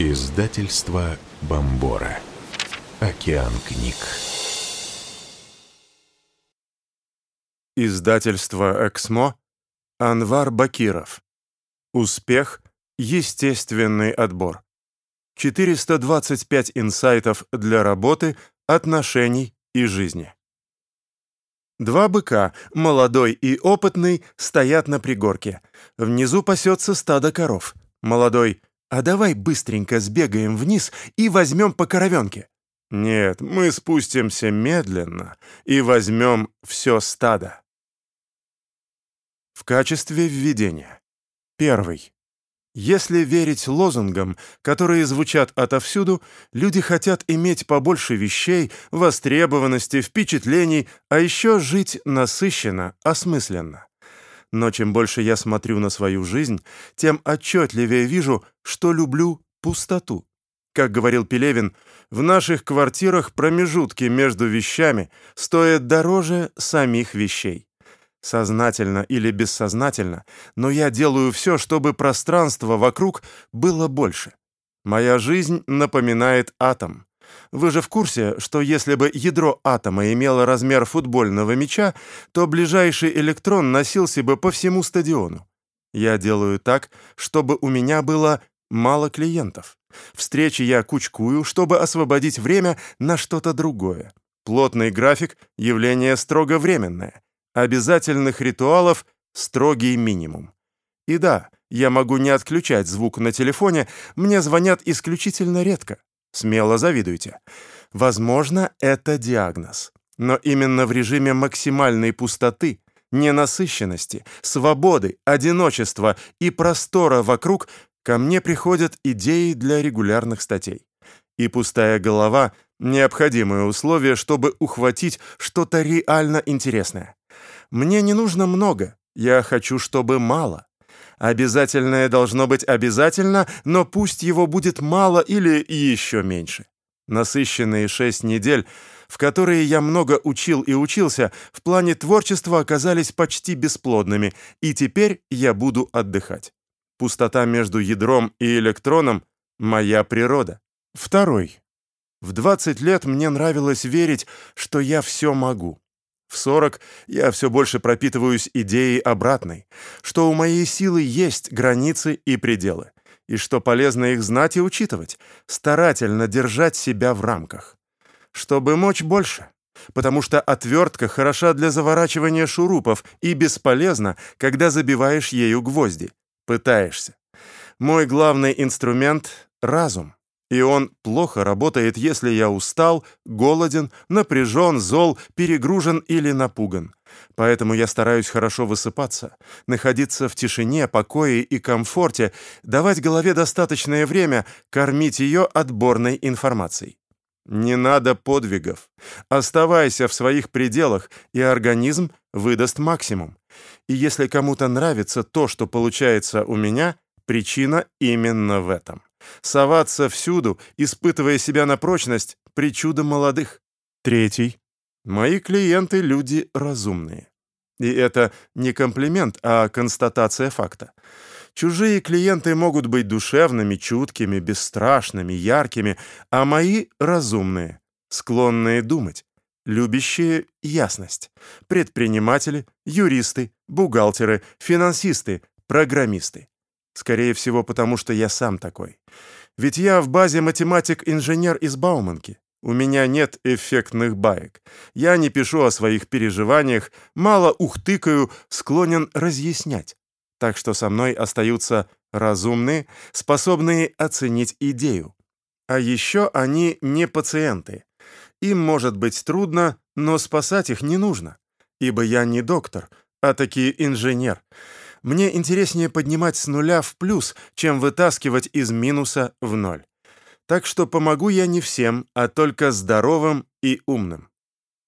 Издательство Бомбора. Океан книг. Издательство «Эксмо», Анвар Бакиров. Успех. Естественный отбор. 425 инсайтов для работы, отношений и жизни. Два быка, молодой и опытный, стоят на пригорке. Внизу пасется стадо коров. Молодой «А давай быстренько сбегаем вниз и возьмем по коровенке». «Нет, мы спустимся медленно и возьмем все стадо». В качестве введения. Первый. Если верить лозунгам, которые звучат отовсюду, люди хотят иметь побольше вещей, востребованности, впечатлений, а еще жить насыщенно, осмысленно. Но чем больше я смотрю на свою жизнь, тем отчетливее вижу, что люблю пустоту. Как говорил Пелевин, в наших квартирах промежутки между вещами стоят дороже самих вещей сознательно или бессознательно, но я делаю все, чтобы пространство вокруг было больше. Моя жизнь напоминает атом. Вы же в курсе, что если бы ядро атома имело размер футбольного мяча, то ближайший электрон носился бы по всему стадиону. Я делаю так, чтобы у меня было мало клиентов. Встречи я кучкую, чтобы освободить время на что-то другое. Плотный график — явление строго временное. Обязательных ритуалов строгий минимум. И да, я могу не отключать звук на телефоне, мне звонят исключительно редко. Смело завидуйте. Возможно, это диагноз. Но именно в режиме максимальной пустоты, ненасыщенности, свободы, одиночества и простора вокруг ко мне приходят идеи для регулярных статей. И пустая голова — необходимое условие, чтобы ухватить что-то реально интересное. Мне не нужно много, я хочу, чтобы мало. Обязательное должно быть обязательно, но пусть его будет мало или еще меньше. Насыщенные шесть недель, в которые я много учил и учился, в плане творчества оказались почти бесплодными, и теперь я буду отдыхать. Пустота между ядром и электроном — моя природа. Второй. В 20 лет мне нравилось верить, что я все могу. В 40 я все больше пропитываюсь идеей обратной, что у моей силы есть границы и пределы, и что полезно их знать и учитывать, старательно держать себя в рамках. Чтобы мочь больше, потому что отвертка хороша для заворачивания шурупов и бесполезна, когда забиваешь ею гвозди. Пытаешься. Мой главный инструмент — разум. И он плохо работает, если я устал, голоден, напряжен, зол, перегружен или напуган. Поэтому я стараюсь хорошо высыпаться, находиться в тишине, покое и комфорте, давать голове достаточное время, кормить ее отборной информацией. Не надо подвигов. Оставайся в своих пределах, и организм выдаст максимум. И если кому-то нравится то, что получается у меня, причина именно в этом. Соваться всюду, испытывая себя на прочность, причуда молодых. Третий. Мои клиенты — люди разумные. И это не комплимент, а констатация факта. Чужие клиенты могут быть душевными, чуткими, бесстрашными, яркими, а мои — разумные, склонные думать, любящие ясность. Предприниматели, юристы, бухгалтеры, финансисты, программисты. Скорее всего, потому что я сам такой. Ведь я в базе математик-инженер из Бауманки. У меня нет эффектных баек. Я не пишу о своих переживаниях, мало ухтыкаю, склонен разъяснять. Так что со мной остаются разумные, способные оценить идею. А еще они не пациенты. Им может быть трудно, но спасать их не нужно. Ибо я не доктор, а таки инженер. Мне интереснее поднимать с нуля в плюс, чем вытаскивать из минуса в ноль. Так что помогу я не всем, а только здоровым и умным.